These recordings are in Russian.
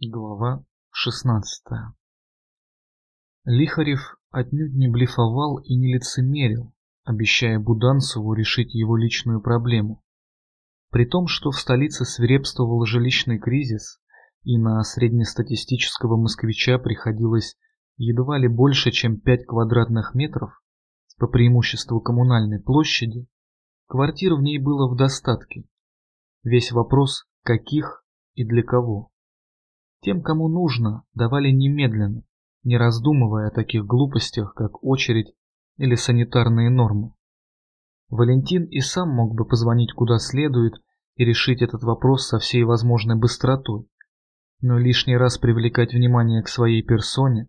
Глава 16 Лихарев отнюдь не блефовал и не лицемерил, обещая Буданцеву решить его личную проблему. При том, что в столице свирепствовал жилищный кризис, и на среднестатистического москвича приходилось едва ли больше, чем 5 квадратных метров, по преимуществу коммунальной площади, квартир в ней было в достатке. Весь вопрос, каких и для кого. Тем, кому нужно, давали немедленно, не раздумывая о таких глупостях, как очередь или санитарные нормы. Валентин и сам мог бы позвонить куда следует и решить этот вопрос со всей возможной быстротой. Но лишний раз привлекать внимание к своей персоне,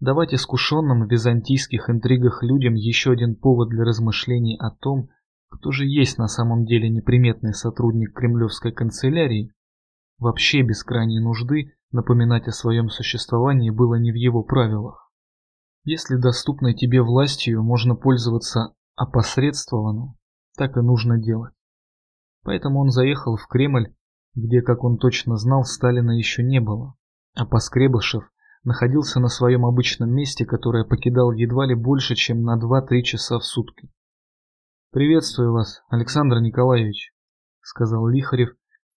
давать искушенным в византийских интригах людям еще один повод для размышлений о том, кто же есть на самом деле неприметный сотрудник кремлевской канцелярии, вообще без крайней нужды Напоминать о своем существовании было не в его правилах. Если доступной тебе властью можно пользоваться опосредствованно, так и нужно делать. Поэтому он заехал в Кремль, где, как он точно знал, Сталина еще не было, а Поскребышев находился на своем обычном месте, которое покидал едва ли больше, чем на 2-3 часа в сутки. «Приветствую вас, Александр Николаевич», — сказал Лихарев,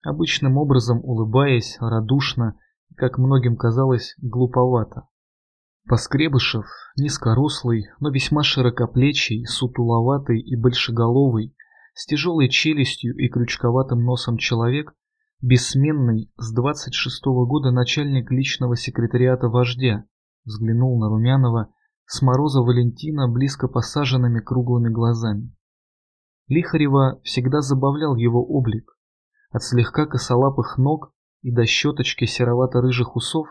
обычным образом улыбаясь, радушно как многим казалось, глуповато. Поскребышев, низкорослый, но весьма широкоплечий, сутуловатый и большеголовый, с тяжелой челюстью и крючковатым носом человек, бессменный, с 26-го года начальник личного секретариата вождя, взглянул на Румянова с мороза Валентина близко посаженными круглыми глазами. Лихарева всегда забавлял его облик. От слегка косолапых ног и до щеточки серовато-рыжих усов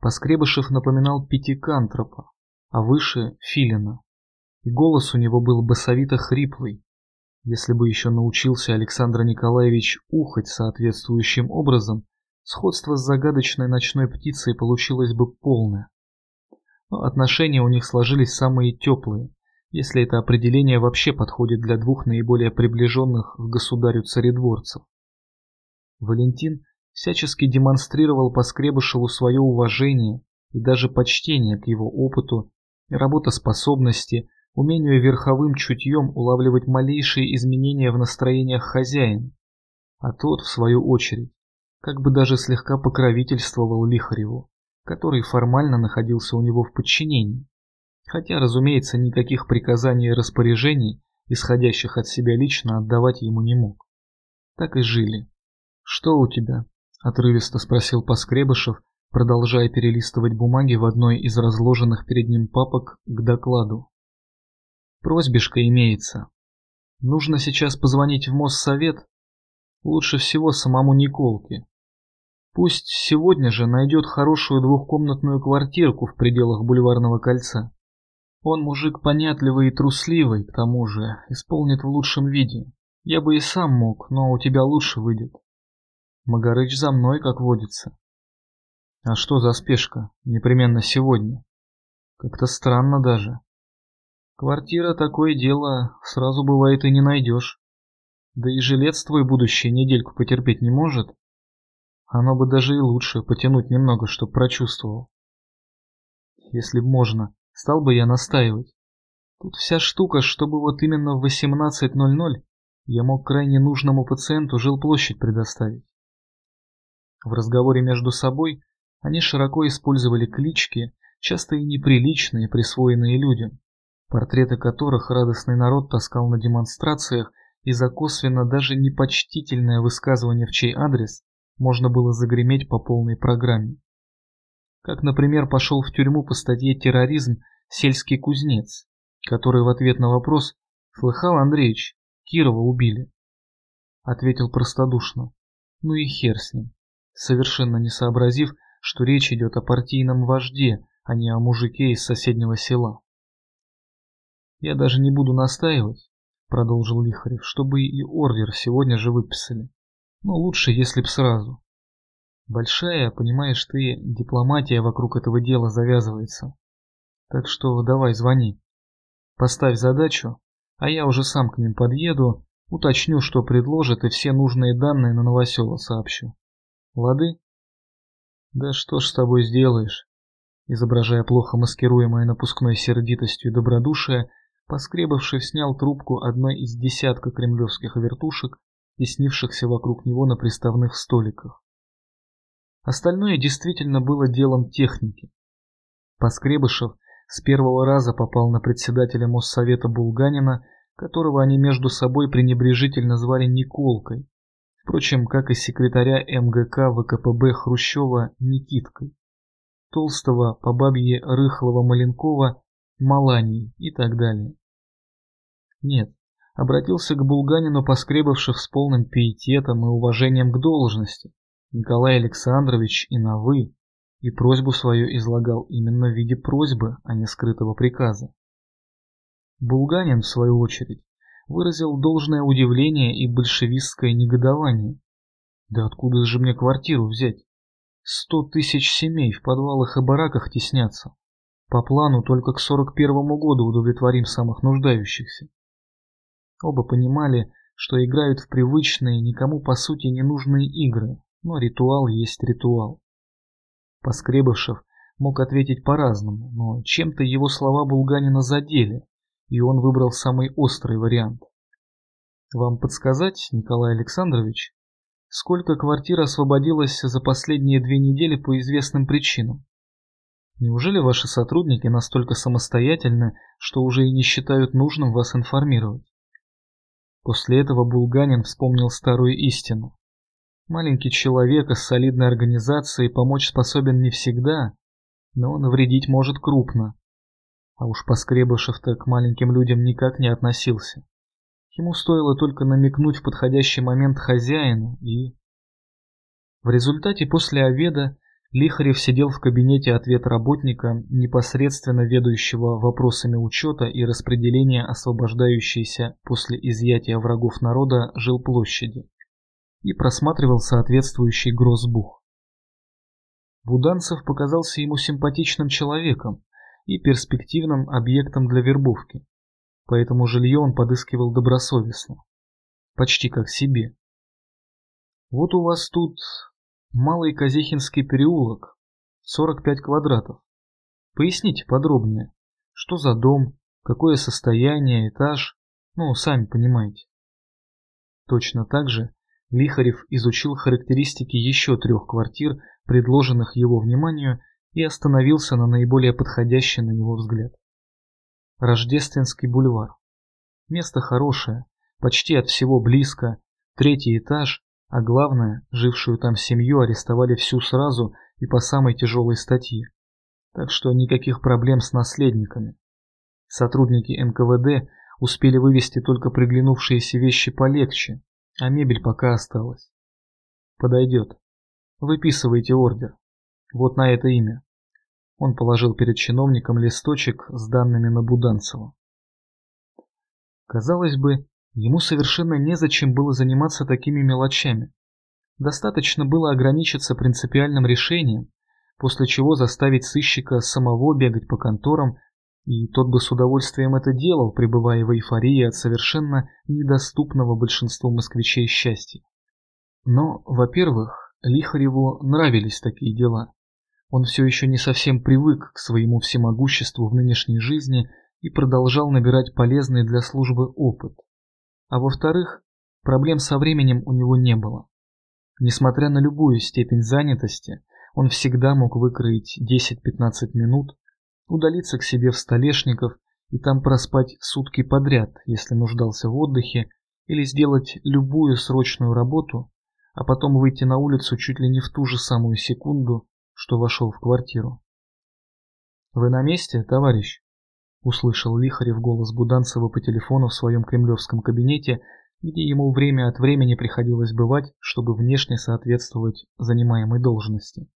Поскребышев напоминал пятикантропа, а выше — филина. И голос у него был басовито-хриплый. Если бы еще научился Александр Николаевич ухать соответствующим образом, сходство с загадочной ночной птицей получилось бы полное. Но отношения у них сложились самые теплые, если это определение вообще подходит для двух наиболее приближенных к государю царедворцев. Валентин всячески демонстрировал Поскребышеву свое уважение и даже почтение к его опыту, работоспособности, умению верховым чутьем улавливать малейшие изменения в настроениях хозяина. А тот, в свою очередь, как бы даже слегка покровительствовал Лихареву, который формально находился у него в подчинении. Хотя, разумеется, никаких приказаний и распоряжений, исходящих от себя лично, отдавать ему не мог. Так и жили. «Что у тебя?» Отрывисто спросил Поскребышев, продолжая перелистывать бумаги в одной из разложенных перед ним папок к докладу. Просьбишка имеется. Нужно сейчас позвонить в Моссовет, лучше всего самому Николке. Пусть сегодня же найдет хорошую двухкомнатную квартирку в пределах бульварного кольца. Он мужик понятливый и трусливый, к тому же, исполнит в лучшем виде. Я бы и сам мог, но у тебя лучше выйдет. Магарыч за мной, как водится. А что за спешка? Непременно сегодня. Как-то странно даже. Квартира такое дело сразу бывает и не найдешь. Да и жилец твой будущее недельку потерпеть не может. Оно бы даже и лучше потянуть немного, чтоб прочувствовал. Если б можно, стал бы я настаивать. Тут вся штука, чтобы вот именно в 18.00 я мог крайне нужному пациенту жилплощадь предоставить. В разговоре между собой они широко использовали клички, часто и неприличные, присвоенные людям, портреты которых радостный народ таскал на демонстрациях, и за косвенно даже непочтительное высказывание в чей адрес можно было загреметь по полной программе. Как, например, пошел в тюрьму по статье «Терроризм» сельский кузнец, который в ответ на вопрос «Слыхал, Андреевич, Кирова убили?» Ответил простодушно «Ну и хер с ним» совершенно не сообразив, что речь идет о партийном вожде, а не о мужике из соседнего села. «Я даже не буду настаивать», — продолжил Лихарев, — «чтобы и ордер сегодня же выписали. Но лучше, если б сразу. Большая, понимаешь ты, дипломатия вокруг этого дела завязывается. Так что давай, звони. Поставь задачу, а я уже сам к ним подъеду, уточню, что предложат, и все нужные данные на новосело сообщу. Лады? Да что ж с тобой сделаешь? Изображая плохо маскируемое напускной сердитостью добродушие, Поскребавший снял трубку одной из десятка кремлевских вертушек, теснившихся вокруг него на приставных столиках. Остальное действительно было делом техники. Поскребышев с первого раза попал на председателя Моссовета Булганина, которого они между собой пренебрежительно звали Николкой, впрочем, как и секретаря МГК ВКПБ Хрущева Никиткой, толстого по бабье рыхлого Маленкова Малании и так далее. Нет, обратился к Булганину, поскребавших с полным пиететом и уважением к должности, Николай Александрович и на «вы», и просьбу свою излагал именно в виде просьбы, а не скрытого приказа. Булганин, в свою очередь, выразил должное удивление и большевистское негодование. Да откуда же мне квартиру взять? Сто тысяч семей в подвалах и бараках теснятся. По плану только к 41 году удовлетворим самых нуждающихся. Оба понимали, что играют в привычные, никому по сути не нужные игры, но ритуал есть ритуал. Поскребышев мог ответить по-разному, но чем-то его слова Булганина задели, и он выбрал самый острый вариант. Вам подсказать, Николай Александрович, сколько квартир освободилось за последние две недели по известным причинам? Неужели ваши сотрудники настолько самостоятельны, что уже и не считают нужным вас информировать? После этого Булганин вспомнил старую истину. Маленький человек из солидной организации помочь способен не всегда, но навредить может крупно. А уж Поскребышев-то к маленьким людям никак не относился. Ему стоило только намекнуть в подходящий момент хозяину и... В результате после обеда Лихарев сидел в кабинете ответ работника, непосредственно ведущего вопросами учета и распределения освобождающейся после изъятия врагов народа жилплощади и просматривал соответствующий грозбух. Буданцев показался ему симпатичным человеком и перспективным объектом для вербовки, поэтому жилье он подыскивал добросовестно, почти как себе. Вот у вас тут Малый Казихинский переулок, 45 квадратов. Поясните подробнее, что за дом, какое состояние, этаж, ну, сами понимаете. Точно так же Лихарев изучил характеристики еще трех квартир, предложенных его вниманию, и остановился на наиболее подходящей на его взгляд. Рождественский бульвар. Место хорошее, почти от всего близко, третий этаж, а главное, жившую там семью арестовали всю сразу и по самой тяжелой статье. Так что никаких проблем с наследниками. Сотрудники НКВД успели вывести только приглянувшиеся вещи полегче, а мебель пока осталась. Подойдет. Выписывайте ордер. Вот на это имя. Он положил перед чиновником листочек с данными на Буданцева. Казалось бы, Ему совершенно незачем было заниматься такими мелочами. Достаточно было ограничиться принципиальным решением, после чего заставить сыщика самого бегать по конторам, и тот бы с удовольствием это делал, пребывая в эйфории от совершенно недоступного большинству москвичей счастья. Но, во-первых, Лихареву нравились такие дела. Он все еще не совсем привык к своему всемогуществу в нынешней жизни и продолжал набирать полезный для службы опыт. А во-вторых, проблем со временем у него не было. Несмотря на любую степень занятости, он всегда мог выкроить 10-15 минут, удалиться к себе в Столешников и там проспать сутки подряд, если нуждался в отдыхе, или сделать любую срочную работу, а потом выйти на улицу чуть ли не в ту же самую секунду, что вошел в квартиру. «Вы на месте, товарищ?» услышал Лихарев голос Буданцева по телефону в своем кремлевском кабинете, где ему время от времени приходилось бывать, чтобы внешне соответствовать занимаемой должности.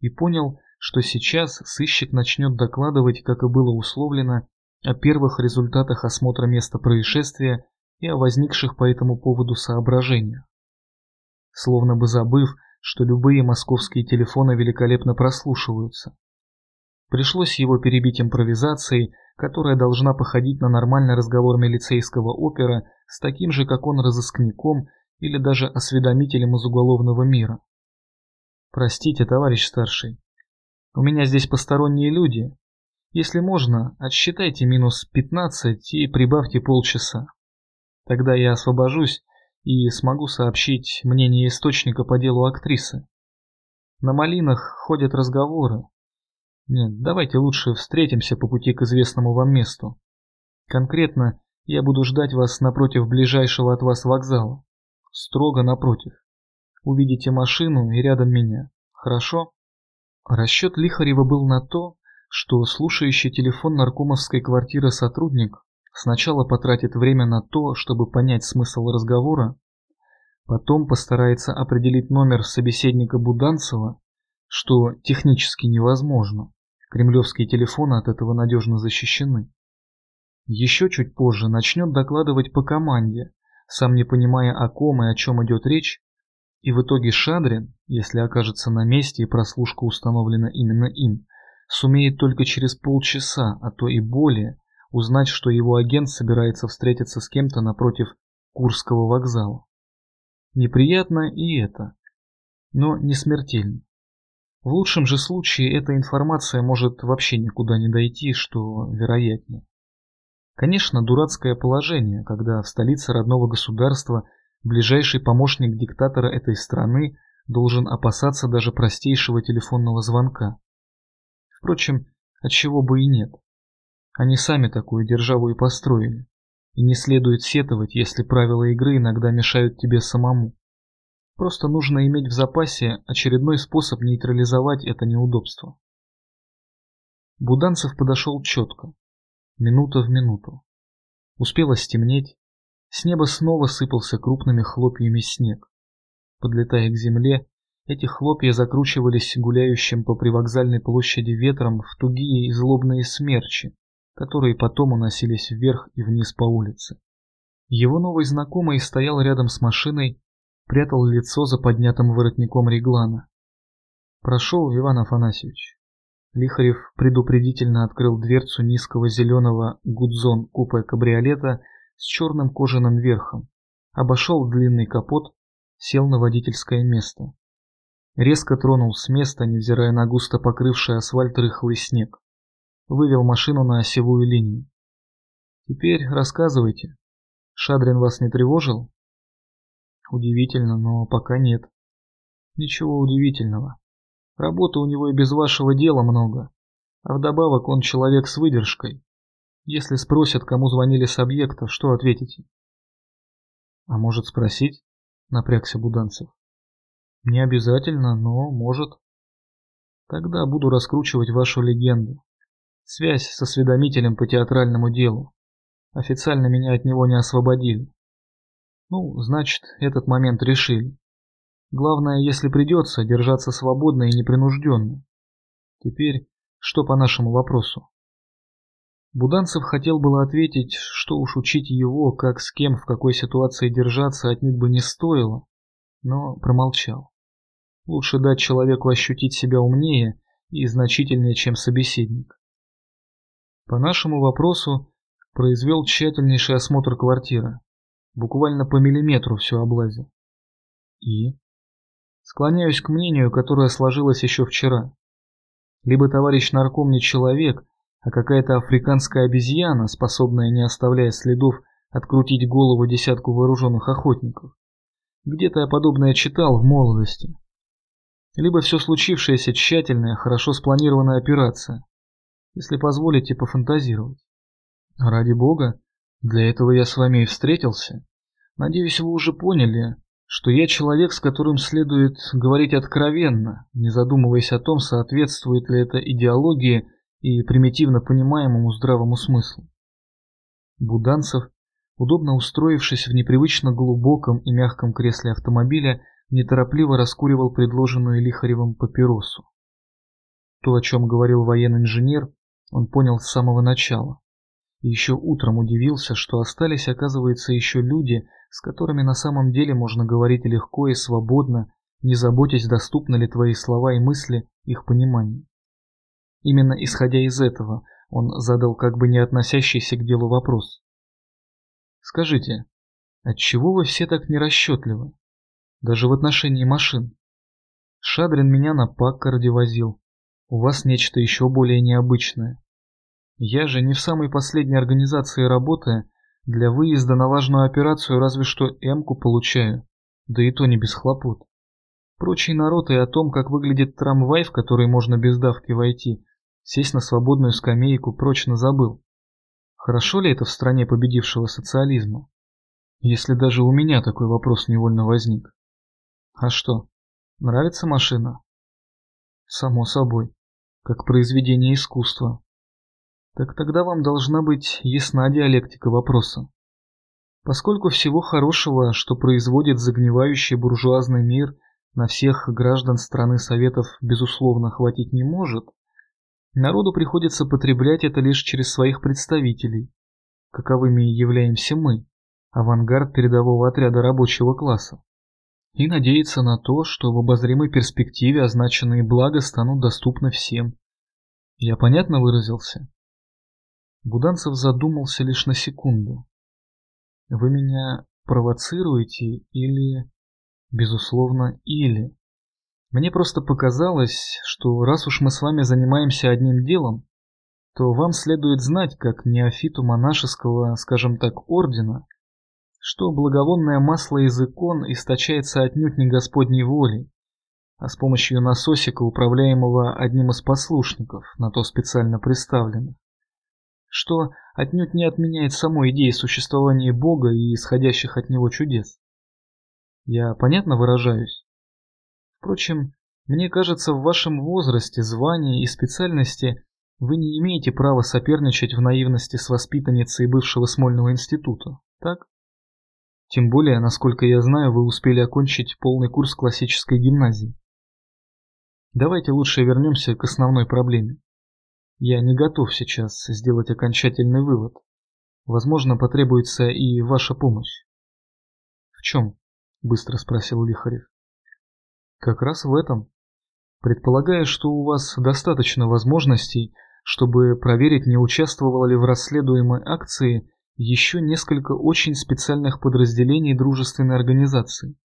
И понял, что сейчас сыщик начнет докладывать, как и было условлено, о первых результатах осмотра места происшествия и о возникших по этому поводу соображениях. Словно бы забыв, что любые московские телефоны великолепно прослушиваются. Пришлось его перебить импровизацией, которая должна походить на нормальный разговор милицейского опера с таким же, как он, разыскником или даже осведомителем из уголовного мира. Простите, товарищ старший. У меня здесь посторонние люди. Если можно, отсчитайте минус 15 и прибавьте полчаса. Тогда я освобожусь и смогу сообщить мнение источника по делу актрисы. На малинах ходят разговоры. Нет, давайте лучше встретимся по пути к известному вам месту. Конкретно я буду ждать вас напротив ближайшего от вас вокзала. Строго напротив. Увидите машину и рядом меня. Хорошо? Расчет Лихарева был на то, что слушающий телефон наркомовской квартиры сотрудник сначала потратит время на то, чтобы понять смысл разговора, потом постарается определить номер собеседника Буданцева, что технически невозможно. Кремлевские телефоны от этого надежно защищены. Еще чуть позже начнет докладывать по команде, сам не понимая о ком и о чем идет речь, и в итоге Шадрин, если окажется на месте и прослушка установлена именно им, сумеет только через полчаса, а то и более, узнать, что его агент собирается встретиться с кем-то напротив Курского вокзала. Неприятно и это, но не смертельно. В лучшем же случае эта информация может вообще никуда не дойти, что вероятнее. Конечно, дурацкое положение, когда в столице родного государства ближайший помощник диктатора этой страны должен опасаться даже простейшего телефонного звонка. Впрочем, отчего бы и нет. Они сами такую державу и построили. И не следует сетовать, если правила игры иногда мешают тебе самому. Просто нужно иметь в запасе очередной способ нейтрализовать это неудобство. Буданцев подошел четко, минута в минуту. Успело стемнеть, с неба снова сыпался крупными хлопьями снег. Подлетая к земле, эти хлопья закручивались гуляющим по привокзальной площади ветром в тугие и злобные смерчи, которые потом уносились вверх и вниз по улице. Его новый знакомый стоял рядом с машиной, прятал лицо за поднятым воротником реглана. «Прошел, Иван Афанасьевич». Лихарев предупредительно открыл дверцу низкого зеленого гудзон купе кабриолета с черным кожаным верхом, обошел длинный капот, сел на водительское место. Резко тронул с места, невзирая на густо покрывший асфальт рыхлый снег. Вывел машину на осевую линию. Теперь рассказывайте. Шадрин вас не тревожил? Удивительно, но пока нет. Ничего удивительного. Работы у него и без вашего дела много. А вдобавок он человек с выдержкой. Если спросят, кому звонили с объекта, что ответите? А может спросить? Напрягся Буданцев. Не обязательно, но может. Тогда буду раскручивать вашу легенду. Связь с осведомителем по театральному делу. Официально меня от него не освободили. Ну, значит, этот момент решили. Главное, если придется, держаться свободно и непринужденно. Теперь, что по нашему вопросу? Буданцев хотел было ответить, что уж учить его, как с кем в какой ситуации держаться отнюдь бы не стоило, но промолчал. Лучше дать человеку ощутить себя умнее и значительнее, чем собеседник. По нашему вопросу произвел тщательнейший осмотр квартиры. Буквально по миллиметру все облазил. И? Склоняюсь к мнению, которое сложилось еще вчера. Либо товарищ нарком не человек, а какая-то африканская обезьяна, способная, не оставляя следов, открутить голову десятку вооруженных охотников. Где-то я подобное читал в молодости. Либо все случившееся тщательная, хорошо спланированная операция. Если позволите пофантазировать. Ради бога, для этого я с вами и встретился. Надеюсь, вы уже поняли, что я человек, с которым следует говорить откровенно, не задумываясь о том, соответствует ли это идеологии и примитивно понимаемому здравому смыслу. Буданцев, удобно устроившись в непривычно глубоком и мягком кресле автомобиля, неторопливо раскуривал предложенную Лихаревым папиросу. То, о чем говорил военный инженер, он понял с самого начала. И еще утром удивился, что остались, оказывается, еще люди, с которыми на самом деле можно говорить легко и свободно, не заботясь, доступны ли твои слова и мысли их пониманию. Именно исходя из этого, он задал как бы не относящийся к делу вопрос. Скажите, отчего вы все так нерасчетливы? Даже в отношении машин? Шадрин меня на Паккарде возил. У вас нечто еще более необычное. Я же не в самой последней организации работая, для выезда на важную операцию разве что Эмку получаю, да и то не без хлопот. Прочий народ и о том, как выглядит трамвай, в который можно без давки войти, сесть на свободную скамейку, прочно забыл. Хорошо ли это в стране победившего социализма? Если даже у меня такой вопрос невольно возник. А что, нравится машина? Само собой, как произведение искусства. Так тогда вам должна быть ясна диалектика вопроса. Поскольку всего хорошего, что производит загнивающий буржуазный мир, на всех граждан страны Советов безусловно хватить не может, Народу приходится потреблять это лишь через своих представителей, каковыми являемся мы, авангард передового отряда рабочего класса, и надеяться на то, что в обозримой перспективе означенные блага станут доступны всем. Я понятно выразился? Буданцев задумался лишь на секунду. Вы меня провоцируете или... Безусловно, или... Мне просто показалось, что раз уж мы с вами занимаемся одним делом, то вам следует знать, как неофиту монашеского, скажем так, ордена, что благовонное масло из икон источается отнюдь не Господней волей, а с помощью насосика, управляемого одним из послушников, на то специально представленных, что отнюдь не отменяет самой идеи существования Бога и исходящих от Него чудес. Я понятно выражаюсь? Впрочем, мне кажется, в вашем возрасте, звании и специальности вы не имеете права соперничать в наивности с воспитанницей бывшего Смольного института, так? Тем более, насколько я знаю, вы успели окончить полный курс классической гимназии. Давайте лучше вернемся к основной проблеме. Я не готов сейчас сделать окончательный вывод. Возможно, потребуется и ваша помощь. В чем? Быстро спросил Лихарев. Как раз в этом. Предполагая, что у вас достаточно возможностей, чтобы проверить, не участвовало ли в расследуемой акции еще несколько очень специальных подразделений дружественной организации.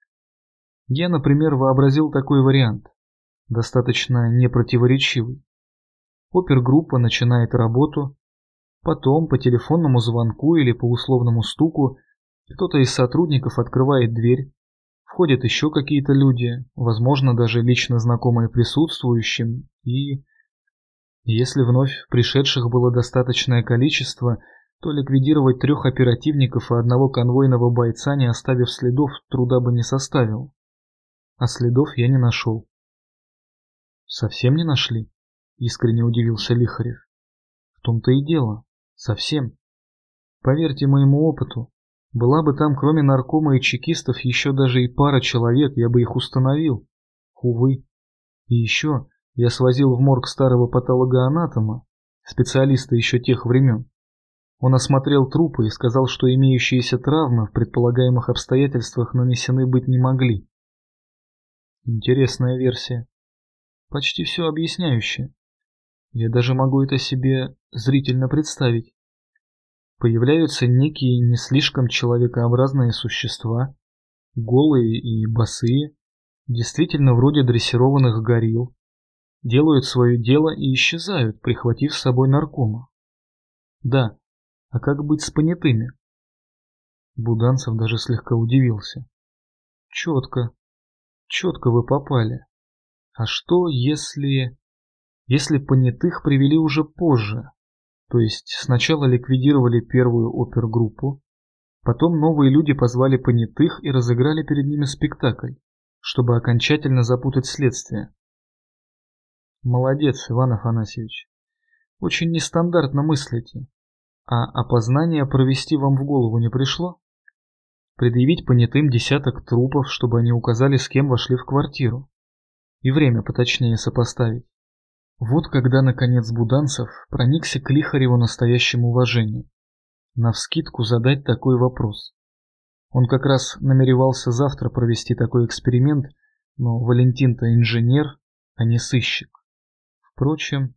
Я, например, вообразил такой вариант, достаточно непротиворечивый. Опергруппа начинает работу, потом по телефонному звонку или по условному стуку кто-то из сотрудников открывает дверь, Входят еще какие-то люди, возможно, даже лично знакомые присутствующим, и... Если вновь пришедших было достаточное количество, то ликвидировать трех оперативников и одного конвойного бойца, не оставив следов, труда бы не составил. А следов я не нашел. Совсем не нашли? Искренне удивился Лихарев. В том-то и дело. Совсем. Поверьте моему опыту, была бы там кроме наркома и чекистов еще даже и пара человек, я бы их установил. Увы. И еще я свозил в морг старого патологоанатома, специалиста еще тех времен. Он осмотрел трупы и сказал, что имеющиеся травмы в предполагаемых обстоятельствах нанесены быть не могли. Интересная версия. Почти все объясняющая. Я даже могу это себе зрительно представить появляются некие не слишком человекообразные существа, голые и босые, действительно вроде дрессированных горилл, делают свое дело и исчезают, прихватив с собой наркома. Да, а как быть с понятыми? Буданцев даже слегка удивился. Четко, четко вы попали. А что, если... Если понятых привели уже позже, то есть сначала ликвидировали первую опергруппу, потом новые люди позвали понятых и разыграли перед ними спектакль, чтобы окончательно запутать следствие. Молодец, Иван Афанасьевич. Очень нестандартно мыслите. А опознание провести вам в голову не пришло? Предъявить понятым десяток трупов, чтобы они указали, с кем вошли в квартиру. И время поточнее сопоставить. Вот когда, наконец, Буданцев проникся к Лихареву настоящим уважением. Навскидку задать такой вопрос. Он как раз намеревался завтра провести такой эксперимент, но Валентин-то инженер, а не сыщик. Впрочем,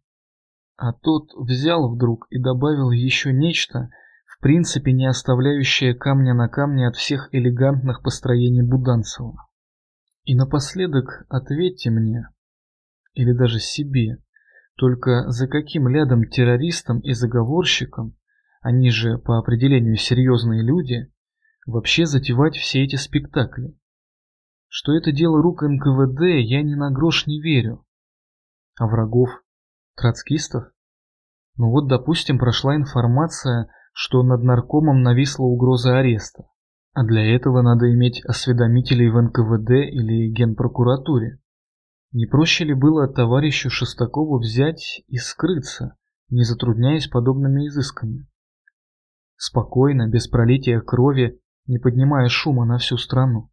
а тот взял вдруг и добавил еще нечто, в принципе не оставляющее камня на камне от всех элегантных построений Буданцева. И напоследок ответьте мне, или даже себе, только за каким рядом террористам и заговорщикам, они же по определению серьезные люди, вообще затевать все эти спектакли? Что это дело рук НКВД, я ни на грош не верю. А врагов? Троцкистов? Ну вот, допустим, прошла информация, что над наркомом нависла угроза ареста. А для этого надо иметь осведомителей в НКВД или Генпрокуратуре. Не проще ли было товарищу Шестакову взять и скрыться, не затрудняясь подобными изысками? Спокойно, без пролития крови, не поднимая шума на всю страну.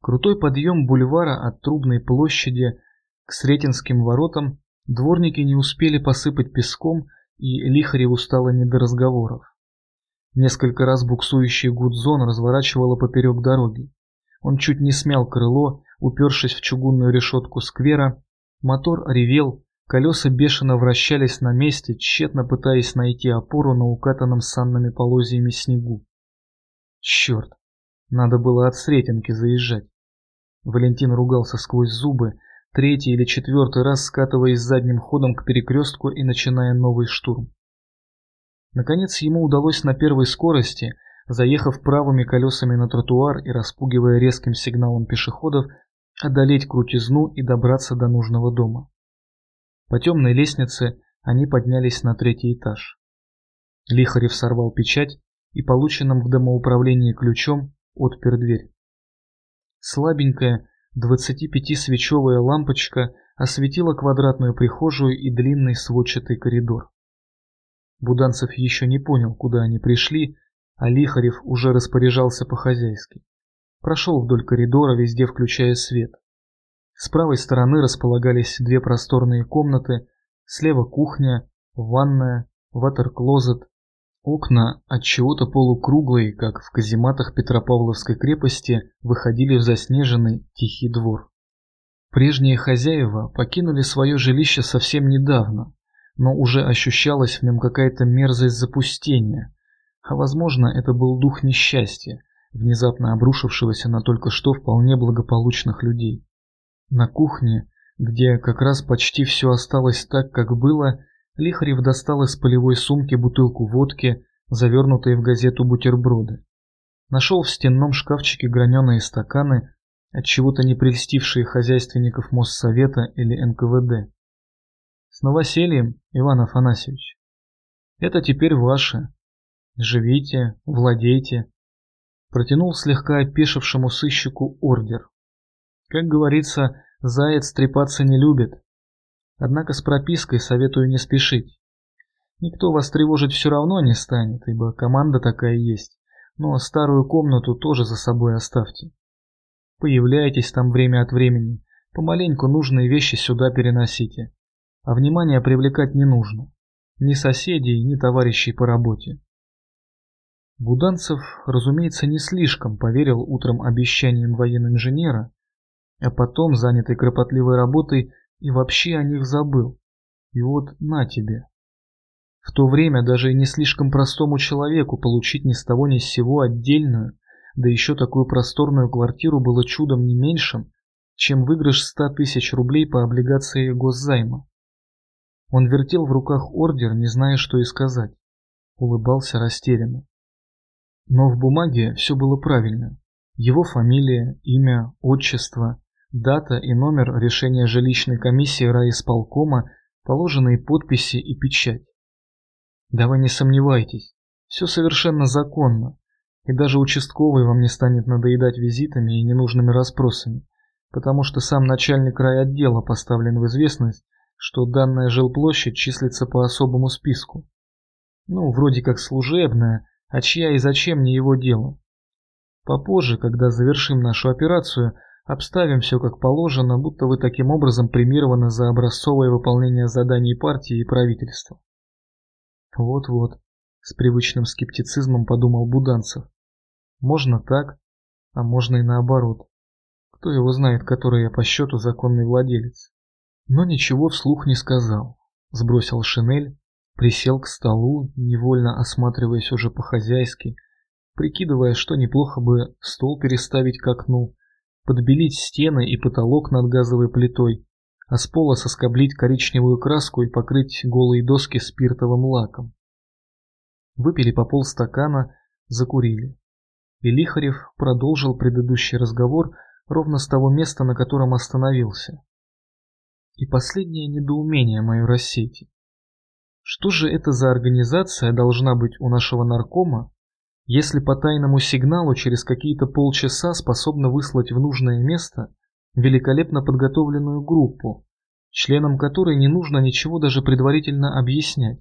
Крутой подъем бульвара от Трубной площади к Сретенским воротам дворники не успели посыпать песком, и Лихареву стало не до разговоров. Несколько раз буксующий гудзон разворачивало поперек дороги. Он чуть не смял крыло, упершись в чугунную решетку сквера. Мотор ревел, колеса бешено вращались на месте, тщетно пытаясь найти опору на укатанном санными полозьями снегу. Черт, надо было от Сретенки заезжать. Валентин ругался сквозь зубы, третий или четвертый раз скатываясь задним ходом к перекрестку и начиная новый штурм. Наконец ему удалось на первой скорости, заехав правыми колесами на тротуар и распугивая резким сигналом пешеходов, одолеть крутизну и добраться до нужного дома. По темной лестнице они поднялись на третий этаж. Лихарев сорвал печать и полученным в домоуправлении ключом отпер дверь. Слабенькая 25-свечевая лампочка осветила квадратную прихожую и длинный сводчатый коридор. Буданцев еще не понял, куда они пришли, а Лихарев уже распоряжался по-хозяйски. Прошел вдоль коридора, везде включая свет. С правой стороны располагались две просторные комнаты, слева кухня, ванная, ватер-клозет, Окна от чего-то полукруглые, как в казематах Петропавловской крепости, выходили в заснеженный тихий двор. Прежние хозяева покинули свое жилище совсем недавно, но уже ощущалась в нем какая-то мерзость запустения, а возможно это был дух несчастья, внезапно обрушившегося на только что вполне благополучных людей. На кухне, где как раз почти все осталось так, как было, Лихарев достал из полевой сумки бутылку водки, завернутые в газету бутерброды. Нашел в стенном шкафчике граненые стаканы, от чего-то не прельстившие хозяйственников Моссовета или НКВД. С новосельем, Иван Афанасьевич. Это теперь ваше. Живите, владейте. Протянул слегка опешившему сыщику ордер. Как говорится, заяц трепаться не любит. Однако с пропиской советую не спешить. Никто вас тревожить все равно не станет, ибо команда такая есть. Но старую комнату тоже за собой оставьте. Появляйтесь там время от времени, помаленьку нужные вещи сюда переносите. А внимание привлекать не нужно. Ни соседей, ни товарищей по работе. Буданцев, разумеется, не слишком поверил утром обещаниям военно-инженера, а потом, занятый кропотливой работой, и вообще о них забыл. И вот на тебе. В то время даже не слишком простому человеку получить ни с того ни с сего отдельную, да еще такую просторную квартиру было чудом не меньшим, чем выигрыш 100 тысяч рублей по облигации госзайма. Он вертел в руках ордер, не зная, что и сказать. Улыбался растерянно. Но в бумаге все было правильно. Его фамилия, имя, отчество, Дата и номер решения жилищной комиссии райисполкома, положенные подписи и печать. Да вы не сомневайтесь, все совершенно законно, и даже участковый вам не станет надоедать визитами и ненужными расспросами, потому что сам начальник райотдела поставлен в известность, что данная жилплощадь числится по особому списку. Ну, вроде как служебная, а чья и зачем не его дело. Попозже, когда завершим нашу операцию, Обставим все как положено, будто вы таким образом премированы за образцовое выполнение заданий партии и правительства. Вот-вот, с привычным скептицизмом подумал Буданцев. Можно так, а можно и наоборот. Кто его знает, который я по счету законный владелец. Но ничего вслух не сказал. Сбросил шинель, присел к столу, невольно осматриваясь уже по-хозяйски, прикидывая, что неплохо бы стол переставить к окну, подбелить стены и потолок над газовой плитой, а с пола соскоблить коричневую краску и покрыть голые доски спиртовым лаком. Выпили по полстакана, закурили. И Лихарев продолжил предыдущий разговор ровно с того места, на котором остановился. И последнее недоумение мое рассейте. Что же это за организация должна быть у нашего наркома, если по тайному сигналу через какие-то полчаса способна выслать в нужное место великолепно подготовленную группу, членам которой не нужно ничего даже предварительно объяснять.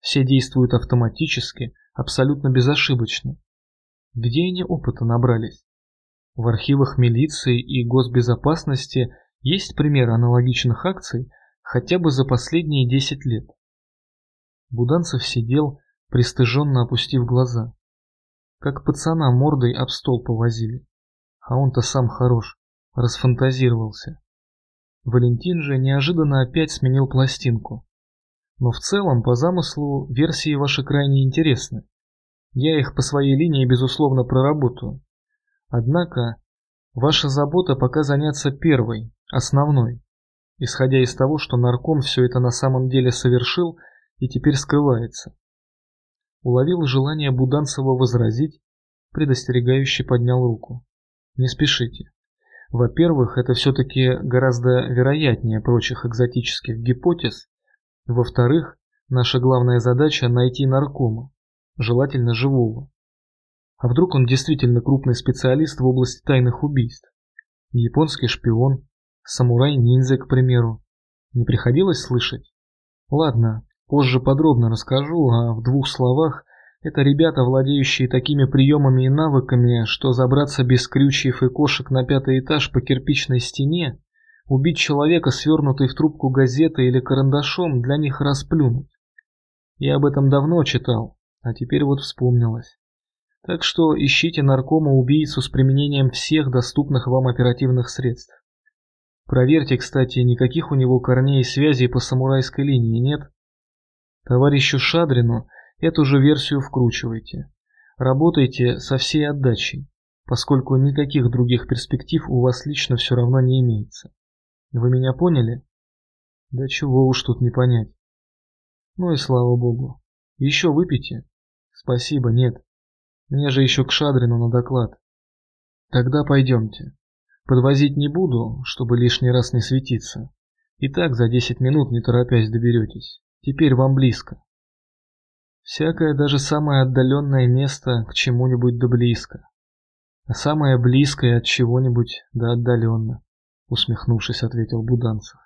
Все действуют автоматически, абсолютно безошибочно. Где они опыта набрались? В архивах милиции и госбезопасности есть примеры аналогичных акций хотя бы за последние 10 лет. Буданцев сидел, пристыженно опустив глаза. Как пацана мордой об стол повозили. А он-то сам хорош, расфантазировался. Валентин же неожиданно опять сменил пластинку. Но в целом, по замыслу, версии ваши крайне интересны. Я их по своей линии, безусловно, проработаю. Однако, ваша забота пока заняться первой, основной, исходя из того, что нарком все это на самом деле совершил и теперь скрывается. Уловил желание Буданцева возразить, предостерегающе поднял руку. Не спешите. Во-первых, это все-таки гораздо вероятнее прочих экзотических гипотез. Во-вторых, наша главная задача – найти наркома, желательно живого. А вдруг он действительно крупный специалист в области тайных убийств? Японский шпион, самурай-ниндзя, к примеру. Не приходилось слышать? Ладно, позже подробно расскажу, а в двух словах это ребята, владеющие такими приемами и навыками, что забраться без крючьев и кошек на пятый этаж по кирпичной стене, убить человека, свернутый в трубку газеты или карандашом, для них расплюнуть. Я об этом давно читал, а теперь вот вспомнилось. Так что ищите наркома-убийцу с применением всех доступных вам оперативных средств. Проверьте, кстати, никаких у него корней и связей по самурайской линии нет. Товарищу Шадрину Эту же версию вкручивайте. Работайте со всей отдачей, поскольку никаких других перспектив у вас лично все равно не имеется. Вы меня поняли? Да чего уж тут не понять. Ну и слава богу. Еще выпейте? Спасибо, нет. Мне же еще к Шадрину на доклад. Тогда пойдемте. Подвозить не буду, чтобы лишний раз не светиться. И так за 10 минут не торопясь доберетесь. Теперь вам близко. Всякое, даже самое отдаленное место к чему-нибудь да близко. А самое близкое от чего-нибудь да отдаленно, усмехнувшись, ответил Буданцев.